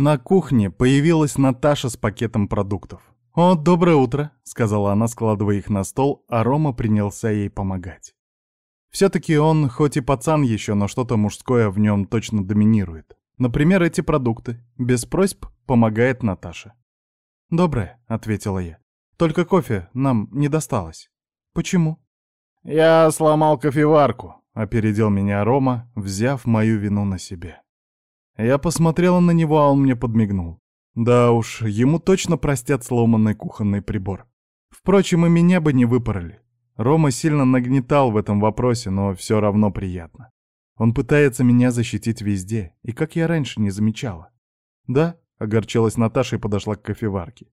На кухне появилась Наташа с пакетом продуктов. «О, доброе утро», — сказала она, складывая их на стол, а Рома принялся ей помогать. Все-таки он, хоть и пацан еще, но что-то мужское в нем точно доминирует. Например, эти продукты. Без просьб помогает Наташа. «Доброе», — ответила я. «Только кофе нам не досталось». «Почему?» «Я сломал кофеварку», — опередил меня Рома, взяв мою вину на себя. Я посмотрела на него, а он мне подмигнул. Да уж, ему точно простят сломанный кухонный прибор. Впрочем, и меня бы не выпороли. Рома сильно нагнетал в этом вопросе, но все равно приятно. Он пытается меня защитить везде, и как я раньше не замечала. Да, огорчилась Наташа и подошла к кофеварке.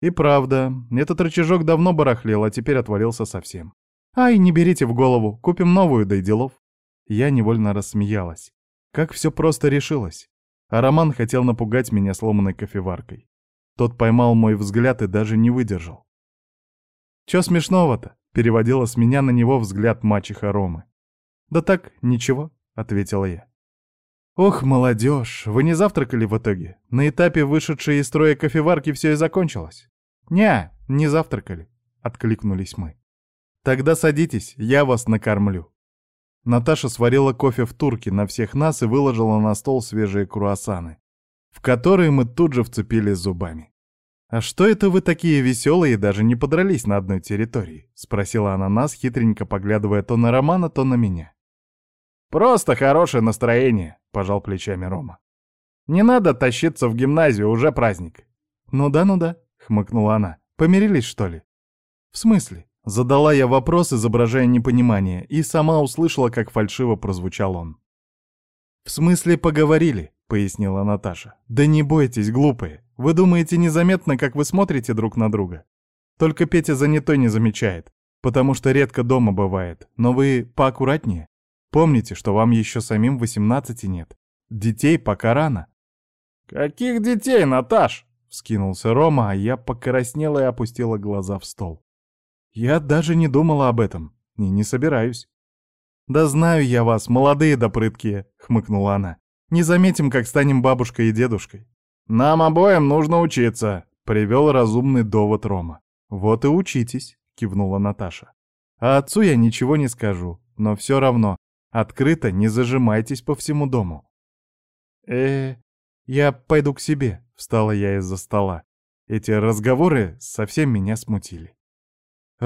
И правда, этот рычажок давно барахлел, а теперь отвалился совсем. Ай, не берите в голову, купим новую, да и делов. Я невольно рассмеялась. Как все просто решилось. А Роман хотел напугать меня сломанной кофеваркой. Тот поймал мой взгляд и даже не выдержал. «Чё смешного-то?» — переводила с меня на него взгляд мачеха Ромы. «Да так, ничего», — ответила я. «Ох, молодежь, вы не завтракали в итоге? На этапе вышедшей из строя кофеварки все и закончилось?» «Не, не завтракали», — откликнулись мы. «Тогда садитесь, я вас накормлю». Наташа сварила кофе в турке на всех нас и выложила на стол свежие круассаны, в которые мы тут же вцепились зубами. «А что это вы такие веселые и даже не подрались на одной территории?» — спросила она нас, хитренько поглядывая то на Романа, то на меня. «Просто хорошее настроение», — пожал плечами Рома. «Не надо тащиться в гимназию, уже праздник». «Ну да, ну да», — хмыкнула она. «Помирились, что ли?» «В смысле?» Задала я вопрос, изображая непонимание, и сама услышала, как фальшиво прозвучал он. «В смысле поговорили?» — пояснила Наташа. «Да не бойтесь, глупые. Вы думаете незаметно, как вы смотрите друг на друга? Только Петя занятой не замечает, потому что редко дома бывает. Но вы поаккуратнее. Помните, что вам еще самим 18 нет. Детей пока рано». «Каких детей, Наташ?» — вскинулся Рома, а я покраснела и опустила глаза в стол. Я даже не думала об этом. И не собираюсь. «Да знаю я вас, молодые да прыткие», — хмыкнула она. «Не заметим, как станем бабушкой и дедушкой». «Нам обоим нужно учиться», — привел разумный довод Рома. «Вот и учитесь», — кивнула Наташа. «А отцу я ничего не скажу, но все равно, открыто не зажимайтесь по всему дому». э я пойду к себе», — встала я из-за стола. Эти разговоры совсем меня смутили.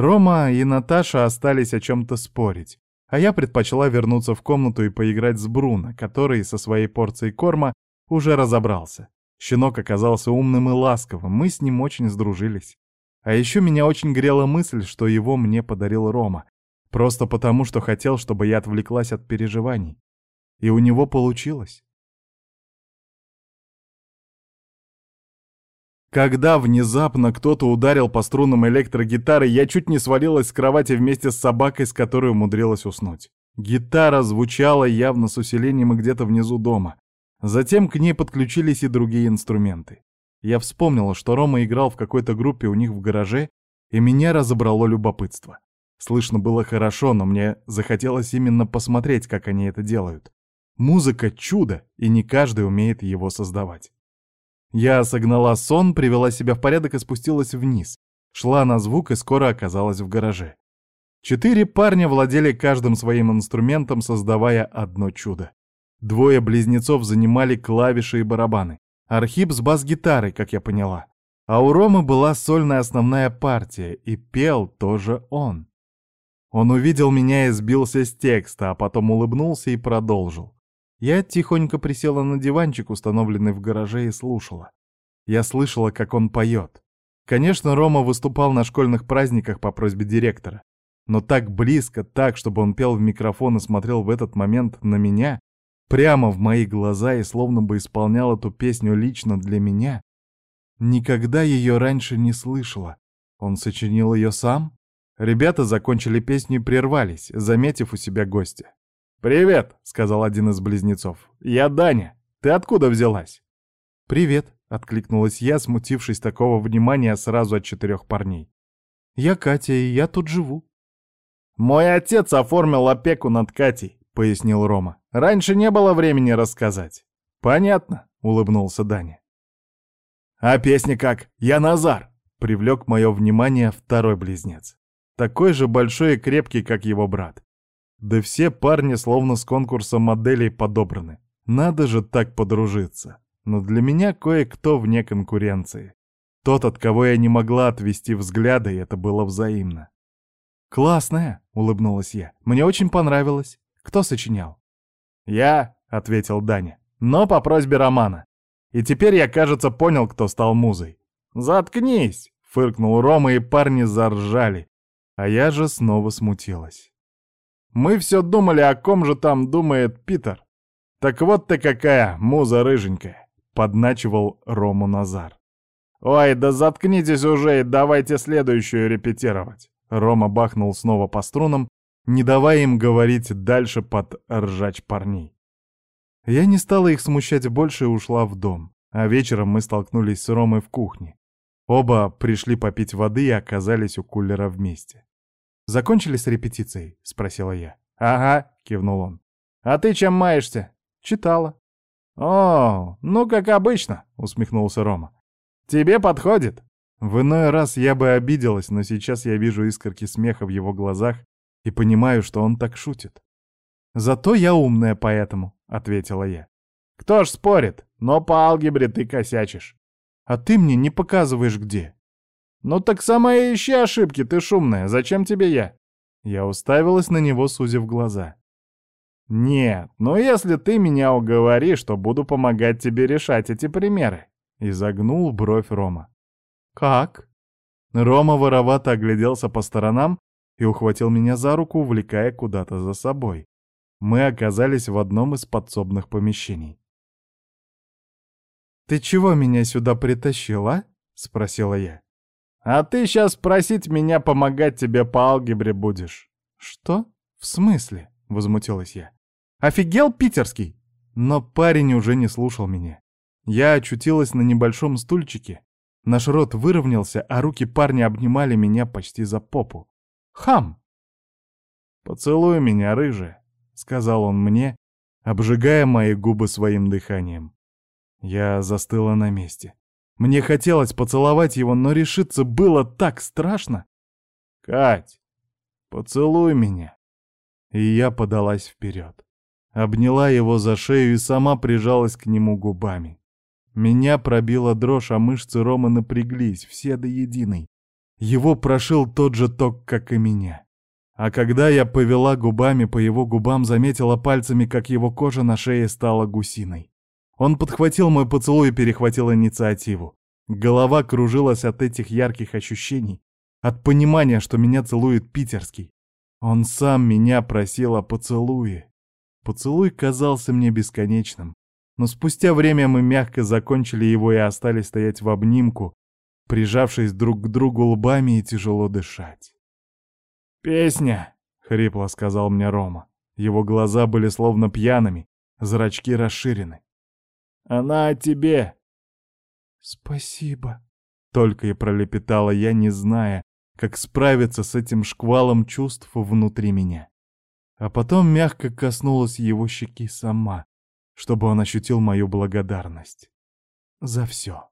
Рома и Наташа остались о чем-то спорить, а я предпочла вернуться в комнату и поиграть с Бруно, который со своей порцией корма уже разобрался. Щенок оказался умным и ласковым, мы с ним очень сдружились. А еще меня очень грела мысль, что его мне подарил Рома, просто потому, что хотел, чтобы я отвлеклась от переживаний. И у него получилось. Когда внезапно кто-то ударил по струнам электрогитары, я чуть не свалилась с кровати вместе с собакой, с которой умудрилась уснуть. Гитара звучала явно с усилением и где-то внизу дома. Затем к ней подключились и другие инструменты. Я вспомнила, что Рома играл в какой-то группе у них в гараже, и меня разобрало любопытство. Слышно было хорошо, но мне захотелось именно посмотреть, как они это делают. Музыка — чудо, и не каждый умеет его создавать. Я согнала сон, привела себя в порядок и спустилась вниз. Шла на звук и скоро оказалась в гараже. Четыре парня владели каждым своим инструментом, создавая одно чудо. Двое близнецов занимали клавиши и барабаны. Архип с бас-гитарой, как я поняла. А у Ромы была сольная основная партия, и пел тоже он. Он увидел меня и сбился с текста, а потом улыбнулся и продолжил. Я тихонько присела на диванчик, установленный в гараже, и слушала. Я слышала, как он поет. Конечно, Рома выступал на школьных праздниках по просьбе директора. Но так близко, так, чтобы он пел в микрофон и смотрел в этот момент на меня, прямо в мои глаза и словно бы исполнял эту песню лично для меня, никогда ее раньше не слышала. Он сочинил ее сам? Ребята закончили песню и прервались, заметив у себя гостя. «Привет», — сказал один из близнецов. «Я Даня. Ты откуда взялась?» «Привет», — откликнулась я, смутившись такого внимания сразу от четырех парней. «Я Катя, и я тут живу». «Мой отец оформил опеку над Катей», — пояснил Рома. «Раньше не было времени рассказать». «Понятно», — улыбнулся Даня. «А песня как? Я Назар!» — привлек мое внимание второй близнец. Такой же большой и крепкий, как его брат. Да все парни словно с конкурса моделей подобраны. Надо же так подружиться. Но для меня кое-кто вне конкуренции. Тот, от кого я не могла отвести взгляда, и это было взаимно. «Классная!» — улыбнулась я. «Мне очень понравилось. Кто сочинял?» «Я», — ответил Даня, — «но по просьбе Романа. И теперь я, кажется, понял, кто стал музой». «Заткнись!» — фыркнул Рома, и парни заржали. А я же снова смутилась. «Мы все думали, о ком же там думает Питер. Так вот ты какая, муза рыженькая!» — подначивал Рому Назар. «Ой, да заткнитесь уже и давайте следующую репетировать!» Рома бахнул снова по струнам, не давая им говорить дальше под ржач парней. Я не стала их смущать больше и ушла в дом, а вечером мы столкнулись с Ромой в кухне. Оба пришли попить воды и оказались у кулера вместе. «Закончили с репетицией?» — спросила я. «Ага», — кивнул он. «А ты чем маешься?» «Читала». «О, ну как обычно», — усмехнулся Рома. «Тебе подходит?» В иной раз я бы обиделась, но сейчас я вижу искорки смеха в его глазах и понимаю, что он так шутит. «Зато я умная поэтому», — ответила я. «Кто ж спорит, но по алгебре ты косячишь». «А ты мне не показываешь, где». «Ну так сама и ищи ошибки, ты шумная, зачем тебе я?» Я уставилась на него, сузив глаза. «Нет, но если ты меня уговоришь, то буду помогать тебе решать эти примеры», — изогнул бровь Рома. «Как?» Рома воровато огляделся по сторонам и ухватил меня за руку, увлекая куда-то за собой. Мы оказались в одном из подсобных помещений. «Ты чего меня сюда притащил, а?» — спросила я. «А ты сейчас просить меня помогать тебе по алгебре будешь». «Что? В смысле?» — возмутилась я. «Офигел питерский!» Но парень уже не слушал меня. Я очутилась на небольшом стульчике, Наш рот выровнялся, а руки парня обнимали меня почти за попу. Хам! «Поцелуй меня, рыжая», — сказал он мне, обжигая мои губы своим дыханием. Я застыла на месте. Мне хотелось поцеловать его, но решиться было так страшно. «Кать, поцелуй меня!» И я подалась вперед. Обняла его за шею и сама прижалась к нему губами. Меня пробила дрожь, а мышцы Ромы напряглись, все до единой. Его прошил тот же ток, как и меня. А когда я повела губами по его губам, заметила пальцами, как его кожа на шее стала гусиной. Он подхватил мой поцелуй и перехватил инициативу. Голова кружилась от этих ярких ощущений, от понимания, что меня целует питерский. Он сам меня просил о поцелуе. Поцелуй казался мне бесконечным. Но спустя время мы мягко закончили его и остались стоять в обнимку, прижавшись друг к другу лбами и тяжело дышать. «Песня!» — хрипло сказал мне Рома. Его глаза были словно пьяными, зрачки расширены. «Она о тебе!» «Спасибо!» — только и пролепетала я, не зная, как справиться с этим шквалом чувств внутри меня. А потом мягко коснулась его щеки сама, чтобы он ощутил мою благодарность. За все.